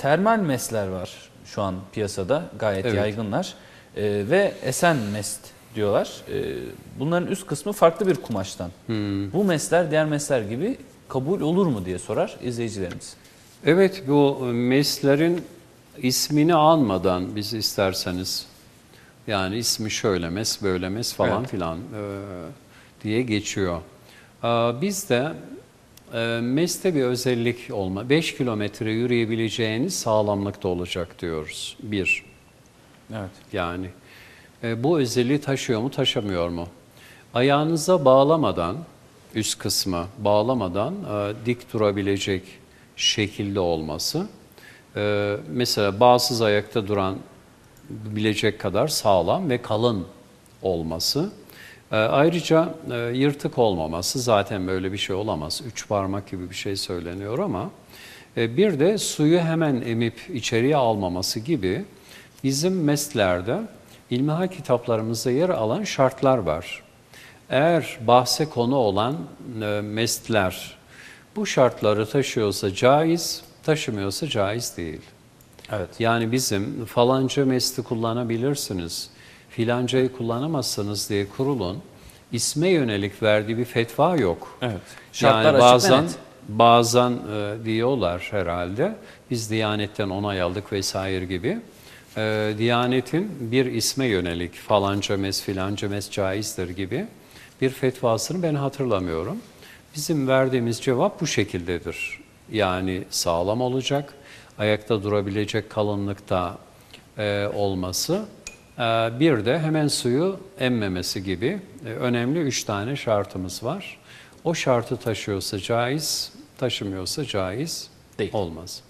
termal mesler var şu an piyasada gayet Evet. yaygınlar E, ve esen mest diyorlar. E, bunların üst kısmı farklı bir kumaştan. Hmm. Bu mesler diğer mesler gibi kabul olur mu diye sorar izleyicilerimiz. Evet bu meslerin ismini almadan biz isterseniz yani ismi şöyle mes böyle mes falan Evet. filan e, diye geçiyor. E, bizde e, meste bir özellik olma. 5 kilometre yürüyebileceğiniz sağlamlıkta olacak diyoruz. Bir. Evet. Yani e, bu özelliği taşıyor mu taşımıyor mu? Ayağınıza bağlamadan üst kısmı bağlamadan e, dik durabilecek şekilde olması. E, mesela bağsız ayakta duran bilecek kadar sağlam ve kalın olması. E, ayrıca e, yırtık olmaması zaten böyle bir şey olamaz. Üç parmak gibi bir şey söyleniyor ama e, bir de suyu hemen emip içeriye almaması gibi bizim meslerde ilmihal kitaplarımızda yer alan şartlar var. Eğer bahse konu olan e, mestler bu şartları taşıyorsa caiz, taşımıyorsa caiz değil. Evet. Yani bizim falanca mesli kullanabilirsiniz, filancayı kullanamazsınız diye kurulun isme yönelik verdiği bir fetva yok. Evet. Şartlar yani açık bazen net. bazen e, diyorlar herhalde biz Diyanet'ten onay aldık vesaire gibi. E, Diyanet'in bir isme yönelik falanca mes filanca mes caizdir gibi bir fetvasını ben hatırlamıyorum. Bizim verdiğimiz cevap bu şekildedir. Yani sağlam olacak, ayakta durabilecek kalınlıkta e, olması, bir de hemen suyu emmemesi gibi e, önemli üç tane şartımız var. O şartı taşıyorsa caiz, taşımıyorsa caiz Değil. olmaz.